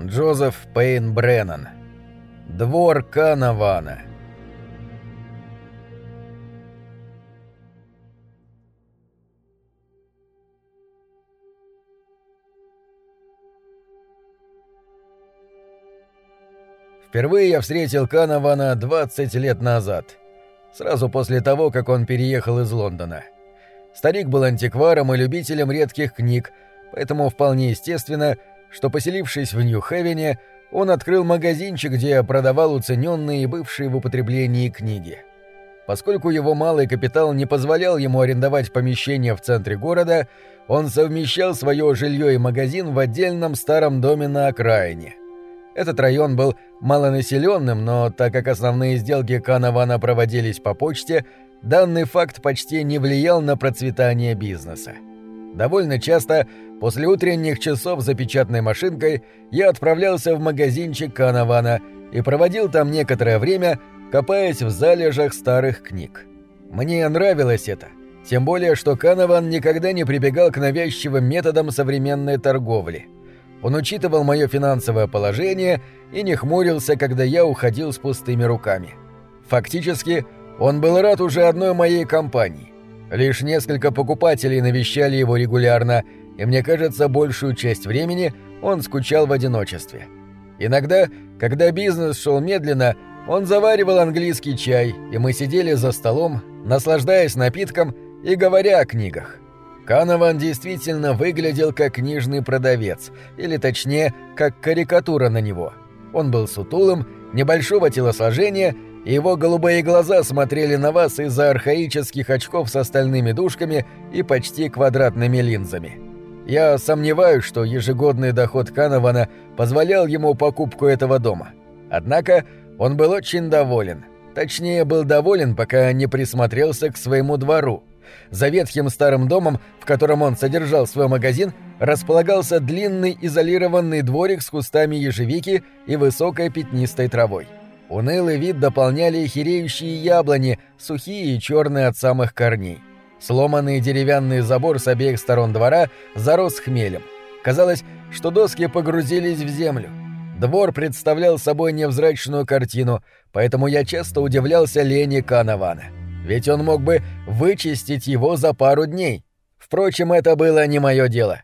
Джозеф Пейн Бреннан. Двор Канавана. Впервые я встретил Канавана 20 лет назад, сразу после того, как он переехал из Лондона. Старик был антикваром и любителем редких книг, поэтому вполне естественно, что, поселившись в Нью-Хевене, он открыл магазинчик, где продавал уцененные и бывшие в употреблении книги. Поскольку его малый капитал не позволял ему арендовать помещение в центре города, он совмещал свое жилье и магазин в отдельном старом доме на окраине. Этот район был малонаселенным, но так как основные сделки Канавана проводились по почте, данный факт почти не влиял на процветание бизнеса. Довольно часто после утренних часов за печатной машинкой я отправлялся в магазинчик Канавана и проводил там некоторое время, копаясь в залежах старых книг. Мне нравилось это, тем более что Канаван никогда не прибегал к навязчивым методам современной торговли. Он учитывал мое финансовое положение и не хмурился, когда я уходил с пустыми руками. Фактически, он был рад уже одной моей компании. Лишь несколько покупателей навещали его регулярно, и мне кажется, большую часть времени он скучал в одиночестве. Иногда, когда бизнес шел медленно, он заваривал английский чай, и мы сидели за столом, наслаждаясь напитком и говоря о книгах. Канован действительно выглядел как книжный продавец, или точнее, как карикатура на него. Он был сутулым, небольшого телосложения его голубые глаза смотрели на вас из-за архаических очков с остальными дужками и почти квадратными линзами. Я сомневаюсь, что ежегодный доход Канована позволял ему покупку этого дома. Однако он был очень доволен. Точнее, был доволен, пока не присмотрелся к своему двору. За ветхим старым домом, в котором он содержал свой магазин, располагался длинный изолированный дворик с кустами ежевики и высокой пятнистой травой. Унылый вид дополняли хереющие яблони, сухие и черные от самых корней. Сломанный деревянный забор с обеих сторон двора зарос хмелем. Казалось, что доски погрузились в землю. Двор представлял собой невзрачную картину, поэтому я часто удивлялся лени Канавана. Ведь он мог бы вычистить его за пару дней. Впрочем, это было не мое дело.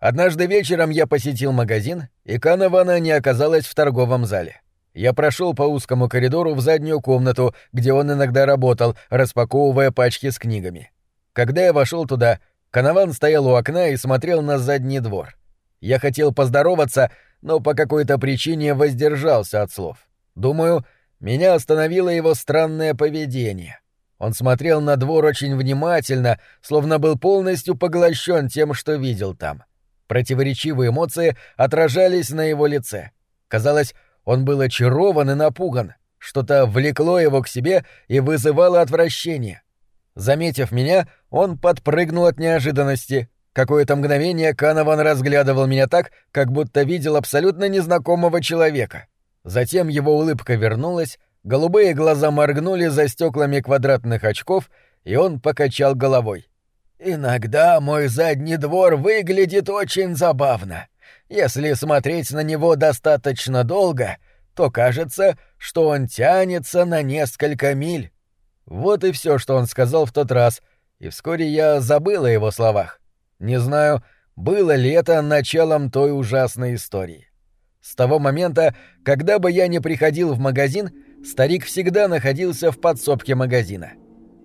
Однажды вечером я посетил магазин, и Канавана не оказалась в торговом зале. Я прошел по узкому коридору в заднюю комнату, где он иногда работал, распаковывая пачки с книгами. Когда я вошел туда, Канаван стоял у окна и смотрел на задний двор. Я хотел поздороваться, но по какой-то причине воздержался от слов. Думаю, меня остановило его странное поведение. Он смотрел на двор очень внимательно, словно был полностью поглощен тем, что видел там. Противоречивые эмоции отражались на его лице. Казалось, он был очарован и напуган. Что-то влекло его к себе и вызывало отвращение. Заметив меня, он подпрыгнул от неожиданности. Какое-то мгновение Канован разглядывал меня так, как будто видел абсолютно незнакомого человека. Затем его улыбка вернулась, голубые глаза моргнули за стеклами квадратных очков, и он покачал головой. «Иногда мой задний двор выглядит очень забавно. Если смотреть на него достаточно долго, то кажется, что он тянется на несколько миль. Вот и все, что он сказал в тот раз, и вскоре я забыл о его словах. Не знаю, было ли это началом той ужасной истории. С того момента, когда бы я не приходил в магазин, старик всегда находился в подсобке магазина.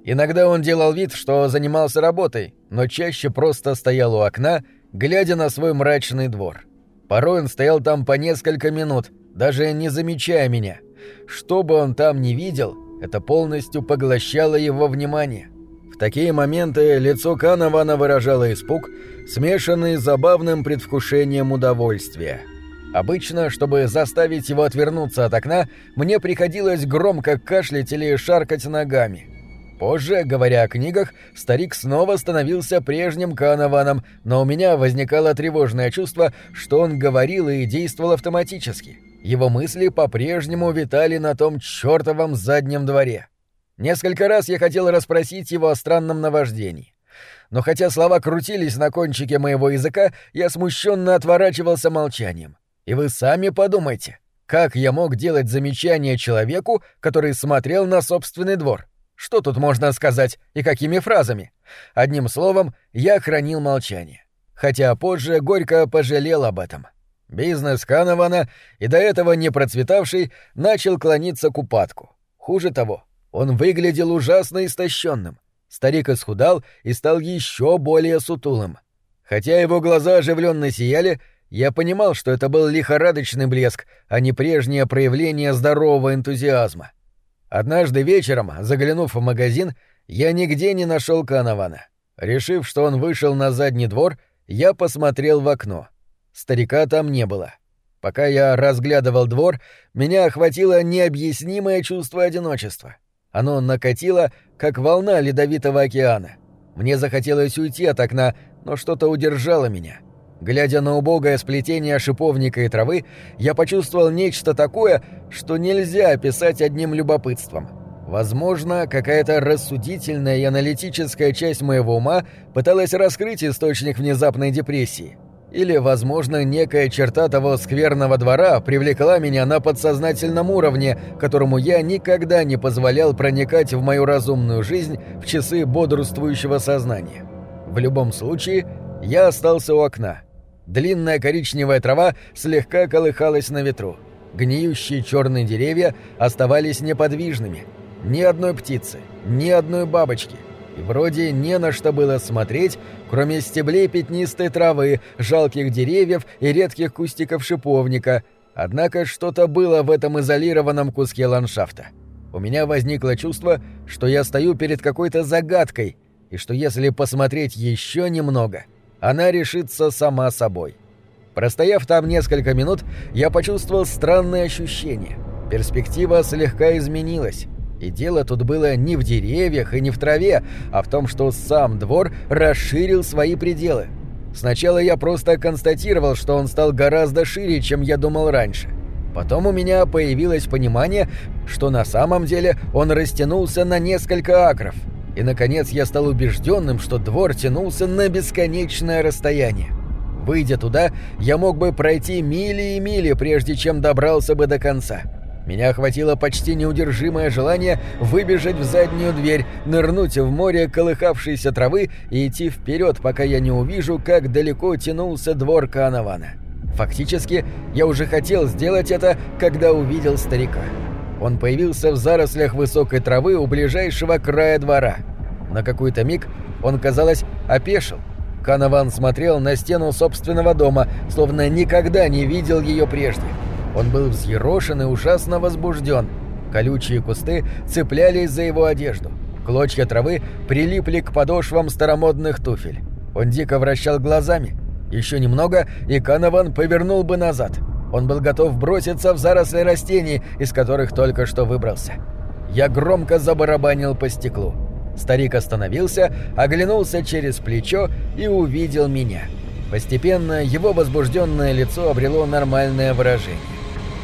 Иногда он делал вид, что занимался работой, но чаще просто стоял у окна, глядя на свой мрачный двор. Порой он стоял там по несколько минут, даже не замечая меня. Что бы он там ни видел, это полностью поглощало его внимание. В такие моменты лицо Канавана выражало испуг, смешанный с забавным предвкушением удовольствия. Обычно, чтобы заставить его отвернуться от окна, мне приходилось громко кашлять или шаркать ногами. Позже, говоря о книгах, старик снова становился прежним Канаваном, но у меня возникало тревожное чувство, что он говорил и действовал автоматически. Его мысли по-прежнему витали на том чертовом заднем дворе. Несколько раз я хотел расспросить его о странном наваждении. Но хотя слова крутились на кончике моего языка, я смущенно отворачивался молчанием. И вы сами подумайте, как я мог делать замечание человеку, который смотрел на собственный двор? Что тут можно сказать и какими фразами? Одним словом, я хранил молчание. Хотя позже горько пожалел об этом. Бизнес Канована, и до этого не процветавший, начал клониться к упадку. Хуже того, он выглядел ужасно истощенным. Старик исхудал и стал еще более сутулым. Хотя его глаза оживленно сияли, я понимал, что это был лихорадочный блеск, а не прежнее проявление здорового энтузиазма. Однажды вечером, заглянув в магазин, я нигде не нашел Канавана. Решив, что он вышел на задний двор, я посмотрел в окно. Старика там не было. Пока я разглядывал двор, меня охватило необъяснимое чувство одиночества. Оно накатило, как волна ледовитого океана. Мне захотелось уйти от окна, но что-то удержало меня. Глядя на убогое сплетение шиповника и травы, я почувствовал нечто такое, что нельзя описать одним любопытством. Возможно, какая-то рассудительная и аналитическая часть моего ума пыталась раскрыть источник внезапной депрессии. Или, возможно, некая черта того скверного двора привлекла меня на подсознательном уровне, которому я никогда не позволял проникать в мою разумную жизнь в часы бодрствующего сознания. В любом случае, я остался у окна. Длинная коричневая трава слегка колыхалась на ветру. Гниющие черные деревья оставались неподвижными. Ни одной птицы, ни одной бабочки. И вроде не на что было смотреть, кроме стеблей пятнистой травы, жалких деревьев и редких кустиков шиповника. Однако что-то было в этом изолированном куске ландшафта. У меня возникло чувство, что я стою перед какой-то загадкой, и что если посмотреть еще немного — она решится сама собой. Простояв там несколько минут, я почувствовал странное ощущение. Перспектива слегка изменилась. И дело тут было не в деревьях и не в траве, а в том, что сам двор расширил свои пределы. Сначала я просто констатировал, что он стал гораздо шире, чем я думал раньше. Потом у меня появилось понимание, что на самом деле он растянулся на несколько акров – и, наконец, я стал убежденным, что двор тянулся на бесконечное расстояние. Выйдя туда, я мог бы пройти мили и мили, прежде чем добрался бы до конца. Меня охватило почти неудержимое желание выбежать в заднюю дверь, нырнуть в море колыхавшейся травы и идти вперед, пока я не увижу, как далеко тянулся двор Канавана. Фактически, я уже хотел сделать это, когда увидел старика. Он появился в зарослях высокой травы у ближайшего края двора. На какой-то миг он, казалось, опешил. Канаван смотрел на стену собственного дома, словно никогда не видел ее прежде. Он был взъерошен и ужасно возбужден. Колючие кусты цеплялись за его одежду. Клочья травы прилипли к подошвам старомодных туфель. Он дико вращал глазами. Еще немного, и Канаван повернул бы назад — он был готов броситься в заросли растений, из которых только что выбрался. Я громко забарабанил по стеклу. Старик остановился, оглянулся через плечо и увидел меня. Постепенно его возбужденное лицо обрело нормальное выражение.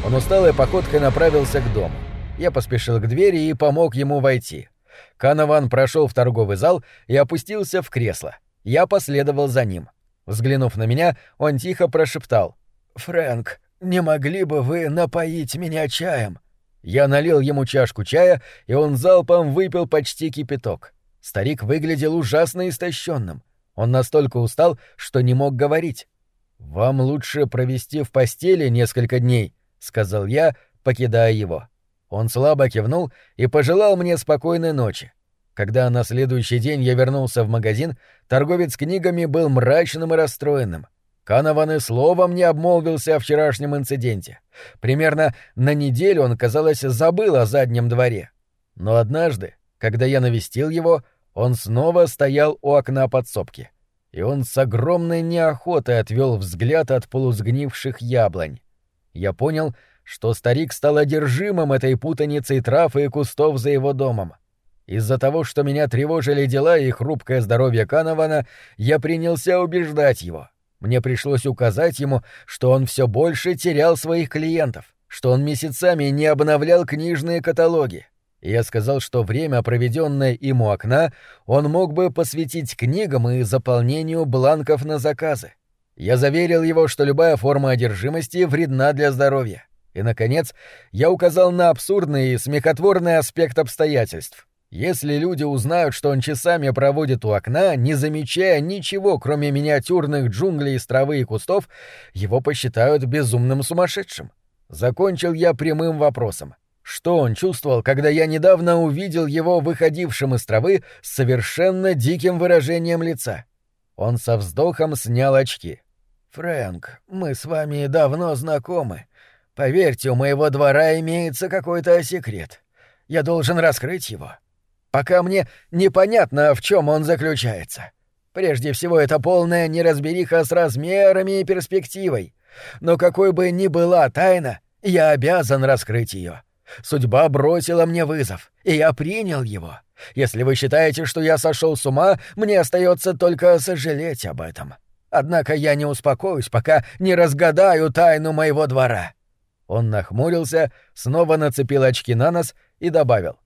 Он усталой походкой направился к дому. Я поспешил к двери и помог ему войти. Канаван прошел в торговый зал и опустился в кресло. Я последовал за ним. Взглянув на меня, он тихо прошептал. «Фрэнк, «Не могли бы вы напоить меня чаем?» Я налил ему чашку чая, и он залпом выпил почти кипяток. Старик выглядел ужасно истощенным. Он настолько устал, что не мог говорить. «Вам лучше провести в постели несколько дней», — сказал я, покидая его. Он слабо кивнул и пожелал мне спокойной ночи. Когда на следующий день я вернулся в магазин, торговец книгами был мрачным и расстроенным. Канован и словом не обмолвился о вчерашнем инциденте. Примерно на неделю он, казалось, забыл о заднем дворе. Но однажды, когда я навестил его, он снова стоял у окна подсобки. И он с огромной неохотой отвел взгляд от полусгнивших яблонь. Я понял, что старик стал одержимым этой путаницей трав и кустов за его домом. Из-за того, что меня тревожили дела и хрупкое здоровье Канована, я принялся убеждать его. Мне пришлось указать ему, что он все больше терял своих клиентов, что он месяцами не обновлял книжные каталоги. Я сказал, что время, проведенное им у окна, он мог бы посвятить книгам и заполнению бланков на заказы. Я заверил его, что любая форма одержимости вредна для здоровья. И, наконец, я указал на абсурдный и смехотворный аспект обстоятельств. Если люди узнают, что он часами проводит у окна, не замечая ничего, кроме миниатюрных джунглей из травы и кустов, его посчитают безумным сумасшедшим. Закончил я прямым вопросом. Что он чувствовал, когда я недавно увидел его выходившим из травы с совершенно диким выражением лица? Он со вздохом снял очки. «Фрэнк, мы с вами давно знакомы. Поверьте, у моего двора имеется какой-то секрет. Я должен раскрыть его. Пока мне непонятно, в чем он заключается. Прежде всего, это полная неразбериха с размерами и перспективой. Но какой бы ни была тайна, я обязан раскрыть ее. Судьба бросила мне вызов, и я принял его. Если вы считаете, что я сошел с ума, мне остается только сожалеть об этом. Однако я не успокоюсь, пока не разгадаю тайну моего двора. Он нахмурился, снова нацепил очки на нос и добавил.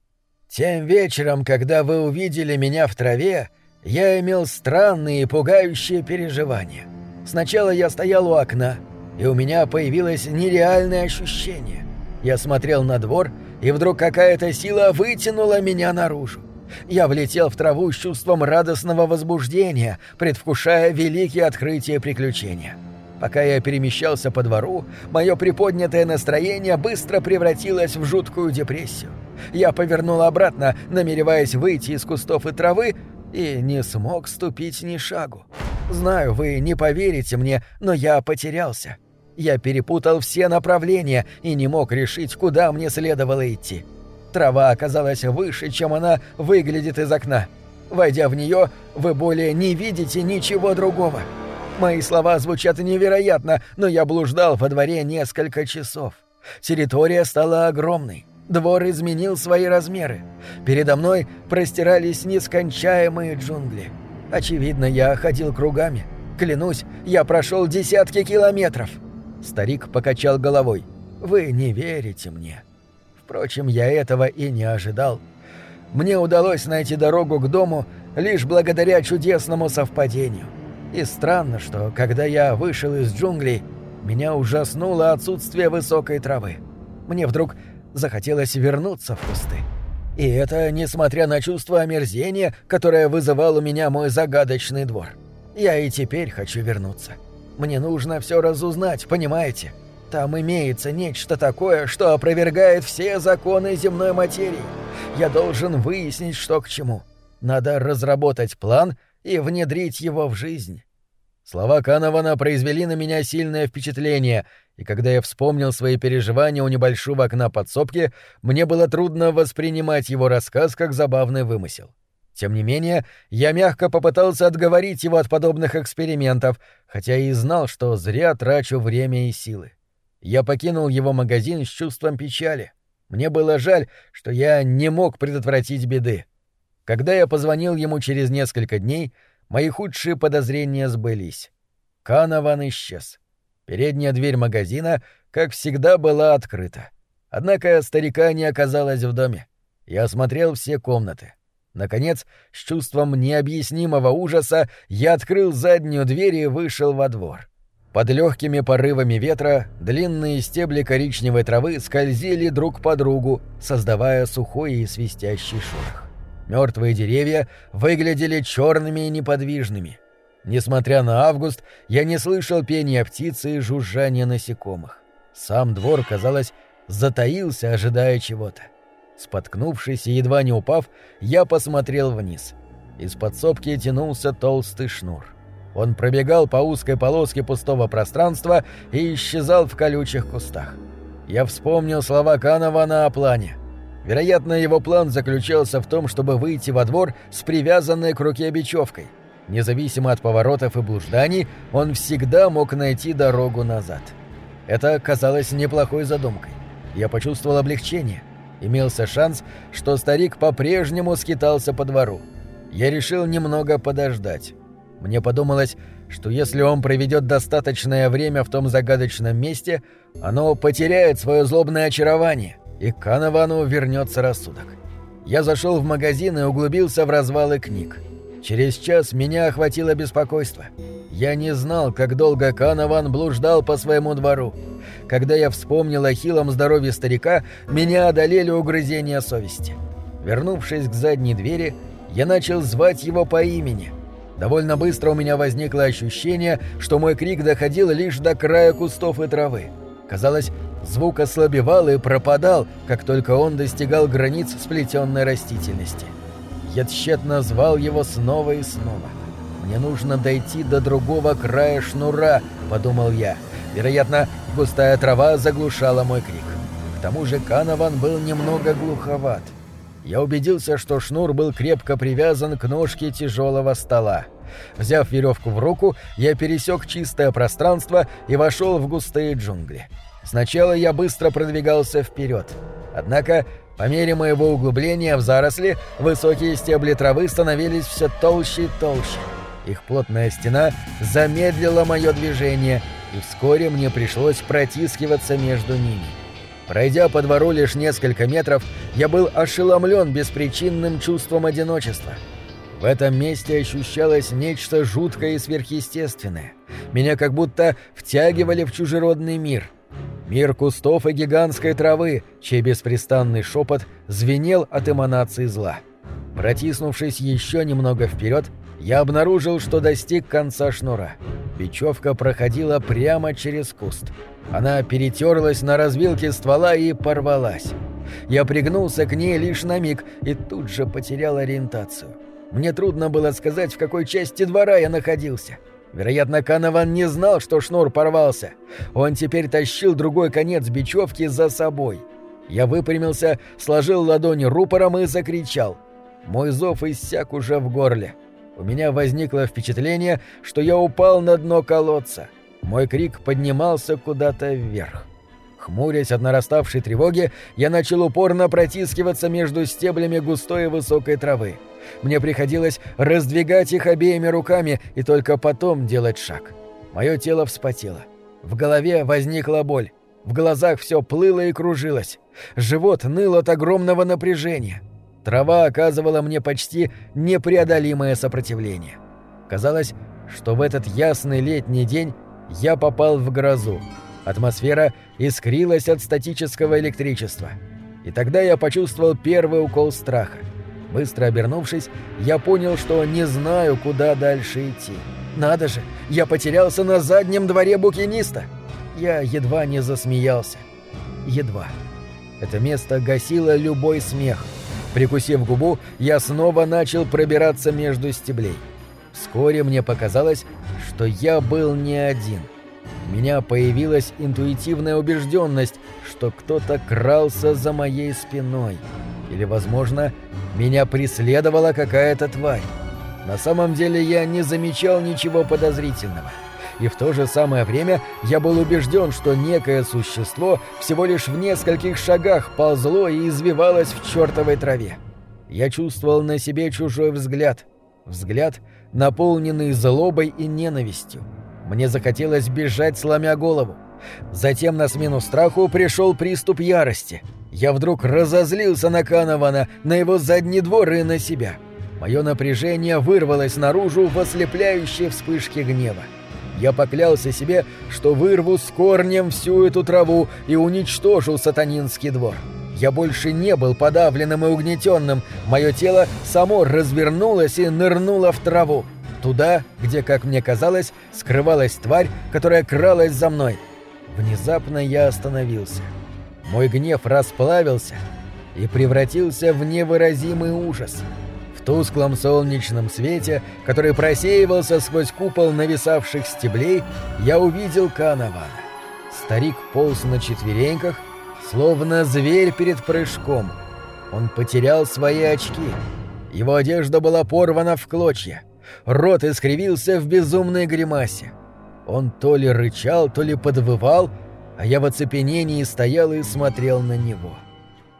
«Тем вечером, когда вы увидели меня в траве, я имел странные и пугающие переживания. Сначала я стоял у окна, и у меня появилось нереальное ощущение. Я смотрел на двор, и вдруг какая-то сила вытянула меня наружу. Я влетел в траву с чувством радостного возбуждения, предвкушая великие открытия приключения. Пока я перемещался по двору, мое приподнятое настроение быстро превратилось в жуткую депрессию. Я повернул обратно, намереваясь выйти из кустов и травы, и не смог ступить ни шагу. Знаю, вы не поверите мне, но я потерялся. Я перепутал все направления и не мог решить, куда мне следовало идти. Трава оказалась выше, чем она выглядит из окна. Войдя в нее, вы более не видите ничего другого. Мои слова звучат невероятно, но я блуждал во дворе несколько часов. Территория стала огромной. Двор изменил свои размеры. Передо мной простирались нескончаемые джунгли. Очевидно, я ходил кругами. Клянусь, я прошел десятки километров. Старик покачал головой. Вы не верите мне. Впрочем, я этого и не ожидал. Мне удалось найти дорогу к дому лишь благодаря чудесному совпадению. И странно, что когда я вышел из джунглей, меня ужаснуло отсутствие высокой травы. Мне вдруг захотелось вернуться в кусты. И это несмотря на чувство омерзения, которое вызывал у меня мой загадочный двор. Я и теперь хочу вернуться. Мне нужно все разузнать, понимаете? Там имеется нечто такое, что опровергает все законы земной материи. Я должен выяснить, что к чему. Надо разработать план и внедрить его в жизнь. Слова Канована произвели на меня сильное впечатление, и когда я вспомнил свои переживания у небольшого окна подсобки, мне было трудно воспринимать его рассказ как забавный вымысел. Тем не менее, я мягко попытался отговорить его от подобных экспериментов, хотя и знал, что зря трачу время и силы. Я покинул его магазин с чувством печали. Мне было жаль, что я не мог предотвратить беды. Когда я позвонил ему через несколько дней, мои худшие подозрения сбылись. Канован исчез. Передняя дверь магазина, как всегда, была открыта. Однако старика не оказалось в доме. Я осмотрел все комнаты. Наконец, с чувством необъяснимого ужаса, я открыл заднюю дверь и вышел во двор. Под легкими порывами ветра длинные стебли коричневой травы скользили друг по другу, создавая сухой и свистящий шорох. Мертвые деревья выглядели черными и неподвижными. Несмотря на август, я не слышал пения птицы и жужжания насекомых. Сам двор, казалось, затаился, ожидая чего-то. Споткнувшись и едва не упав, я посмотрел вниз. Из подсобки тянулся толстый шнур. Он пробегал по узкой полоске пустого пространства и исчезал в колючих кустах. Я вспомнил слова Канова о плане. Вероятно, его план заключался в том, чтобы выйти во двор с привязанной к руке бечевкой. Независимо от поворотов и блужданий, он всегда мог найти дорогу назад. Это казалось неплохой задумкой. Я почувствовал облегчение. Имелся шанс, что старик по-прежнему скитался по двору. Я решил немного подождать. Мне подумалось, что если он проведет достаточное время в том загадочном месте, оно потеряет свое злобное очарование — и Канавану вернется рассудок. Я зашел в магазин и углубился в развалы книг. Через час меня охватило беспокойство. Я не знал, как долго Канован блуждал по своему двору. Когда я вспомнил о хилом здоровье старика, меня одолели угрызения совести. Вернувшись к задней двери, я начал звать его по имени. Довольно быстро у меня возникло ощущение, что мой крик доходил лишь до края кустов и травы. Казалось, звук ослабевал и пропадал, как только он достигал границ сплетенной растительности. Я тщетно звал его снова и снова. «Мне нужно дойти до другого края шнура», — подумал я. Вероятно, густая трава заглушала мой крик. К тому же Канован был немного глуховат. Я убедился, что шнур был крепко привязан к ножке тяжелого стола. Взяв веревку в руку, я пересек чистое пространство и вошел в густые джунгли. Сначала я быстро продвигался вперед. Однако, по мере моего углубления в заросли, высокие стебли травы становились все толще и толще. Их плотная стена замедлила мое движение, и вскоре мне пришлось протискиваться между ними. Пройдя по двору лишь несколько метров, я был ошеломлен беспричинным чувством одиночества — в этом месте ощущалось нечто жуткое и сверхъестественное. Меня как будто втягивали в чужеродный мир. Мир кустов и гигантской травы, чей беспрестанный шепот звенел от эманации зла. Протиснувшись еще немного вперед, я обнаружил, что достиг конца шнура. Бечевка проходила прямо через куст. Она перетерлась на развилке ствола и порвалась. Я пригнулся к ней лишь на миг и тут же потерял ориентацию. Мне трудно было сказать, в какой части двора я находился. Вероятно, Канован не знал, что шнур порвался. Он теперь тащил другой конец бечевки за собой. Я выпрямился, сложил ладони рупором и закричал. Мой зов иссяк уже в горле. У меня возникло впечатление, что я упал на дно колодца. Мой крик поднимался куда-то вверх. Хмурясь от нараставшей тревоги, я начал упорно протискиваться между стеблями густой и высокой травы. Мне приходилось раздвигать их обеими руками и только потом делать шаг. Мое тело вспотело. В голове возникла боль. В глазах все плыло и кружилось. Живот ныл от огромного напряжения. Трава оказывала мне почти непреодолимое сопротивление. Казалось, что в этот ясный летний день я попал в грозу. Атмосфера искрилась от статического электричества. И тогда я почувствовал первый укол страха. Быстро обернувшись, я понял, что не знаю, куда дальше идти. Надо же, я потерялся на заднем дворе букиниста. Я едва не засмеялся. Едва. Это место гасило любой смех. Прикусив губу, я снова начал пробираться между стеблей. Вскоре мне показалось, что я был не один. Меня появилась интуитивная убежденность, что кто-то крался за моей спиной. Или, возможно, меня преследовала какая-то тварь. На самом деле я не замечал ничего подозрительного. И в то же самое время я был убежден, что некое существо всего лишь в нескольких шагах ползло и извивалось в чертовой траве. Я чувствовал на себе чужой взгляд. Взгляд, наполненный злобой и ненавистью. Мне захотелось бежать, сломя голову. Затем на смену страху пришел приступ ярости — я вдруг разозлился на Канована, на его задний двор и на себя. Мое напряжение вырвалось наружу в ослепляющие вспышки гнева. Я поклялся себе, что вырву с корнем всю эту траву и уничтожу сатанинский двор. Я больше не был подавленным и угнетенным, мое тело само развернулось и нырнуло в траву. Туда, где, как мне казалось, скрывалась тварь, которая кралась за мной. Внезапно я остановился. Мой гнев расплавился и превратился в невыразимый ужас. В тусклом солнечном свете, который просеивался сквозь купол нависавших стеблей, я увидел Канавана. Старик полз на четвереньках, словно зверь перед прыжком. Он потерял свои очки. Его одежда была порвана в клочья. Рот искривился в безумной гримасе. Он то ли рычал, то ли подвывал, а я в оцепенении стоял и смотрел на него.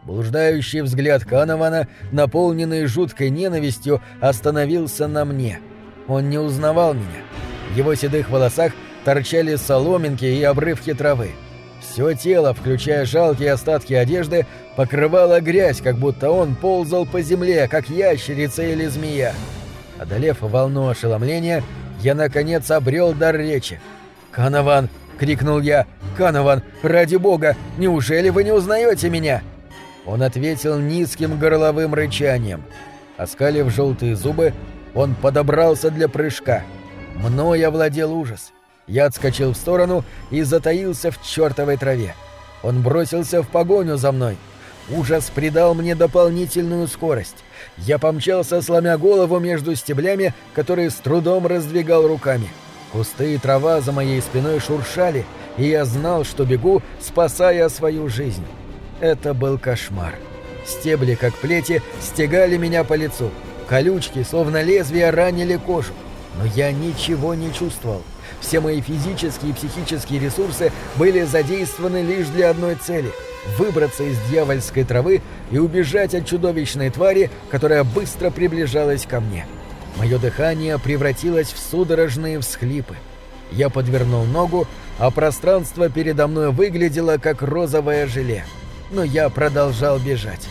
Блуждающий взгляд Канована, наполненный жуткой ненавистью, остановился на мне. Он не узнавал меня. В его седых волосах торчали соломинки и обрывки травы. Все тело, включая жалкие остатки одежды, покрывало грязь, как будто он ползал по земле, как ящерица или змея. Одолев волну ошеломления, я наконец обрел дар речи. «Канован!» — крикнул я. «Канован, ради бога, неужели вы не узнаете меня?» Он ответил низким горловым рычанием. Оскалив желтые зубы, он подобрался для прыжка. Мной овладел ужас. Я отскочил в сторону и затаился в чертовой траве. Он бросился в погоню за мной. Ужас придал мне дополнительную скорость. Я помчался, сломя голову между стеблями, которые с трудом раздвигал руками. Кусты и трава за моей спиной шуршали, и я знал, что бегу, спасая свою жизнь. Это был кошмар. Стебли, как плети, стегали меня по лицу. Колючки, словно лезвия, ранили кожу. Но я ничего не чувствовал. Все мои физические и психические ресурсы были задействованы лишь для одной цели — выбраться из дьявольской травы и убежать от чудовищной твари, которая быстро приближалась ко мне. Мое дыхание превратилось в судорожные всхлипы. Я подвернул ногу, а пространство передо мной выглядело как розовое желе. Но я продолжал бежать.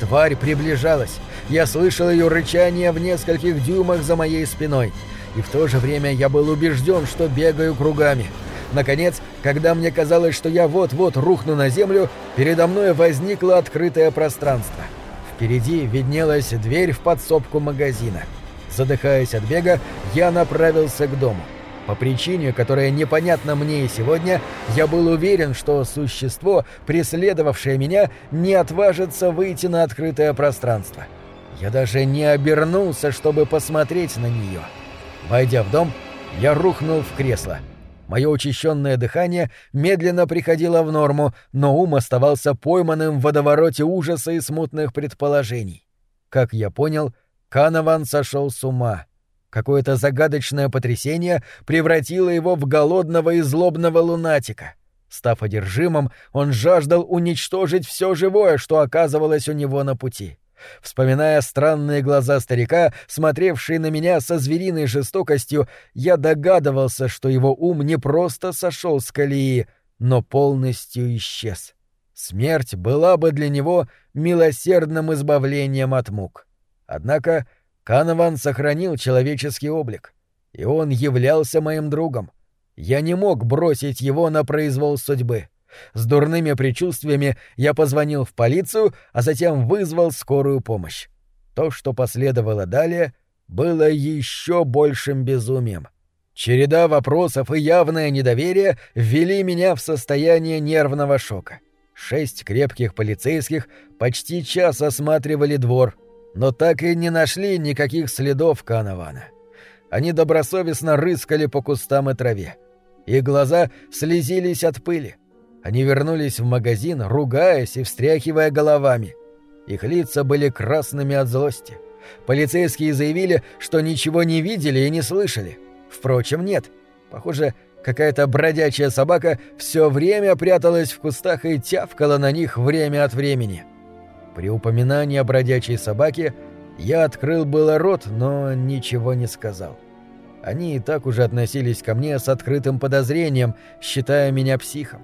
Тварь приближалась. Я слышал ее рычание в нескольких дюймах за моей спиной — и в то же время я был убежден, что бегаю кругами. Наконец, когда мне казалось, что я вот-вот рухну на землю, передо мной возникло открытое пространство. Впереди виднелась дверь в подсобку магазина. Задыхаясь от бега, я направился к дому. По причине, которая непонятна мне и сегодня, я был уверен, что существо, преследовавшее меня, не отважится выйти на открытое пространство. Я даже не обернулся, чтобы посмотреть на нее. — Войдя в дом, я рухнул в кресло. Мое учащенное дыхание медленно приходило в норму, но ум оставался пойманным в водовороте ужаса и смутных предположений. Как я понял, Канован сошел с ума. Какое-то загадочное потрясение превратило его в голодного и злобного лунатика. Став одержимым, он жаждал уничтожить все живое, что оказывалось у него на пути. Вспоминая странные глаза старика, смотревшие на меня со звериной жестокостью, я догадывался, что его ум не просто сошел с колеи, но полностью исчез. Смерть была бы для него милосердным избавлением от мук. Однако Канован сохранил человеческий облик, и он являлся моим другом. Я не мог бросить его на произвол судьбы. С дурными предчувствиями я позвонил в полицию, а затем вызвал скорую помощь. То, что последовало далее, было еще большим безумием. Череда вопросов и явное недоверие ввели меня в состояние нервного шока. Шесть крепких полицейских почти час осматривали двор, но так и не нашли никаких следов Канована. Они добросовестно рыскали по кустам и траве. Их глаза слезились от пыли. Они вернулись в магазин, ругаясь и встряхивая головами. Их лица были красными от злости. Полицейские заявили, что ничего не видели и не слышали. Впрочем, нет. Похоже, какая-то бродячая собака все время пряталась в кустах и тявкала на них время от времени. При упоминании о бродячей собаке я открыл было рот, но ничего не сказал. Они и так уже относились ко мне с открытым подозрением, считая меня психом.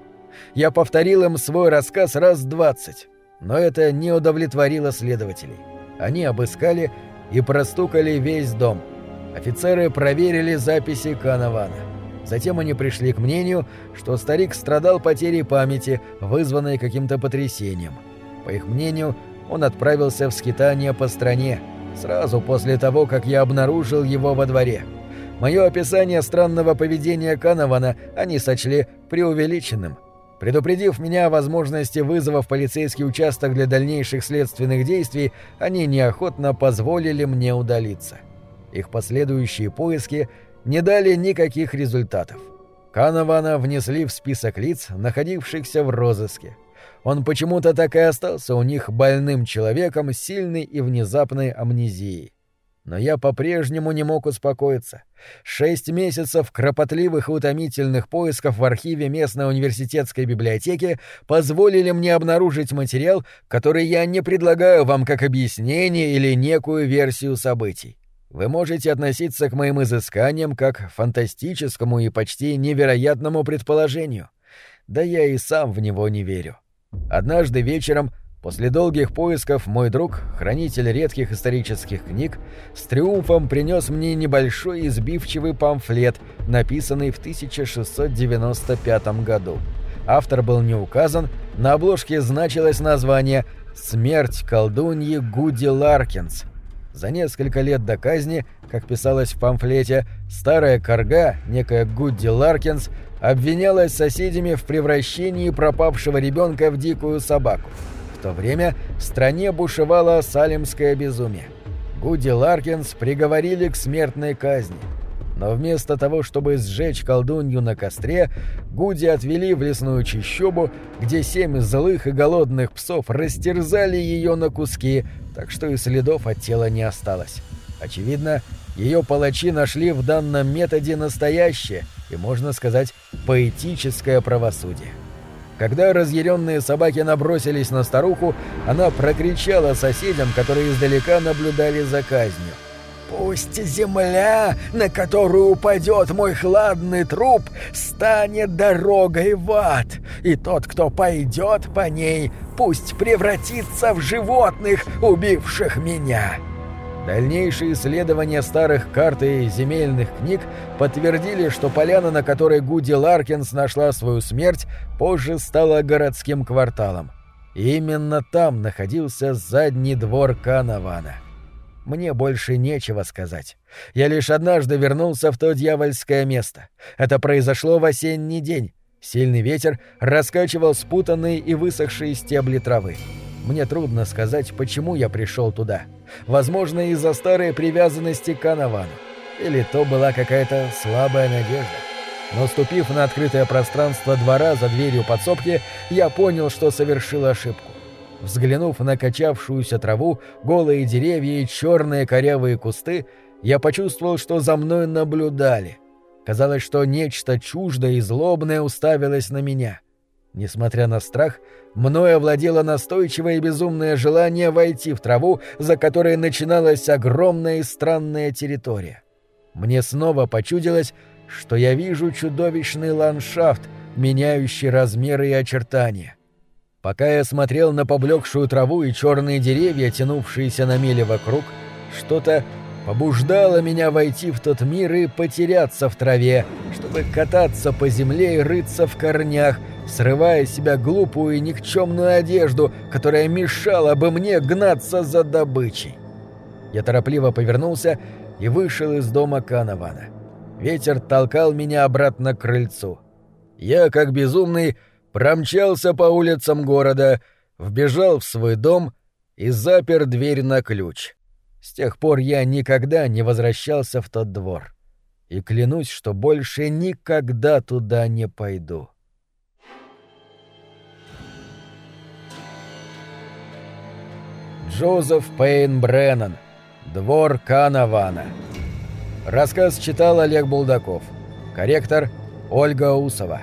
Я повторил им свой рассказ раз двадцать, но это не удовлетворило следователей. Они обыскали и простукали весь дом. Офицеры проверили записи Канавана. Затем они пришли к мнению, что старик страдал потерей памяти, вызванной каким-то потрясением. По их мнению, он отправился в скитание по стране, сразу после того, как я обнаружил его во дворе. Мое описание странного поведения Канавана они сочли преувеличенным – Предупредив меня о возможности вызова в полицейский участок для дальнейших следственных действий, они неохотно позволили мне удалиться. Их последующие поиски не дали никаких результатов. Канована внесли в список лиц, находившихся в розыске. Он почему-то так и остался у них больным человеком с сильной и внезапной амнезией. Но я по-прежнему не мог успокоиться. Шесть месяцев кропотливых и утомительных поисков в архиве местной университетской библиотеки позволили мне обнаружить материал, который я не предлагаю вам как объяснение или некую версию событий. Вы можете относиться к моим изысканиям как к фантастическому и почти невероятному предположению. Да я и сам в него не верю. Однажды вечером После долгих поисков мой друг, хранитель редких исторических книг, с триумфом принес мне небольшой избивчивый памфлет, написанный в 1695 году. Автор был не указан, на обложке значилось название «Смерть колдуньи Гуди Ларкинс». За несколько лет до казни, как писалось в памфлете, старая корга, некая Гудди Ларкинс, обвинялась соседями в превращении пропавшего ребенка в дикую собаку то время в стране бушевало салимское безумие. Гуди Ларкинс приговорили к смертной казни. Но вместо того, чтобы сжечь колдунью на костре, Гуди отвели в лесную чащобу, где семь злых и голодных псов растерзали ее на куски, так что и следов от тела не осталось. Очевидно, ее палачи нашли в данном методе настоящее и, можно сказать, поэтическое правосудие. Когда разъяренные собаки набросились на старуху, она прокричала соседям, которые издалека наблюдали за казнью. «Пусть земля, на которую упадет мой хладный труп, станет дорогой в ад, и тот, кто пойдет по ней, пусть превратится в животных, убивших меня». Дальнейшие исследования старых карт и земельных книг подтвердили, что поляна, на которой Гуди Ларкинс нашла свою смерть, позже стала городским кварталом. И именно там находился задний двор Канавана. Мне больше нечего сказать. Я лишь однажды вернулся в то дьявольское место. Это произошло в осенний день. Сильный ветер раскачивал спутанные и высохшие стебли травы. Мне трудно сказать, почему я пришел туда. Возможно, из-за старой привязанности к Анавану. Или то была какая-то слабая надежда. Но ступив на открытое пространство двора за дверью подсобки, я понял, что совершил ошибку. Взглянув на качавшуюся траву, голые деревья и черные корявые кусты, я почувствовал, что за мной наблюдали. Казалось, что нечто чуждое и злобное уставилось на меня — Несмотря на страх, мною овладело настойчивое и безумное желание войти в траву, за которой начиналась огромная и странная территория. Мне снова почудилось, что я вижу чудовищный ландшафт, меняющий размеры и очертания. Пока я смотрел на поблекшую траву и черные деревья, тянувшиеся на мели вокруг, что-то побуждало меня войти в тот мир и потеряться в траве, чтобы кататься по земле и рыться в корнях, срывая с себя глупую и никчемную одежду, которая мешала бы мне гнаться за добычей. Я торопливо повернулся и вышел из дома Канавана. Ветер толкал меня обратно к крыльцу. Я, как безумный, промчался по улицам города, вбежал в свой дом и запер дверь на ключ. С тех пор я никогда не возвращался в тот двор. И клянусь, что больше никогда туда не пойду. Джозеф Пейн Бреннан. Двор Канавана. Рассказ читал Олег Булдаков. Корректор Ольга Усова.